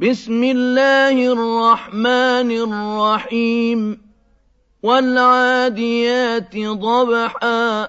بسم الله الرحمن الرحيم والعاديات ضبحا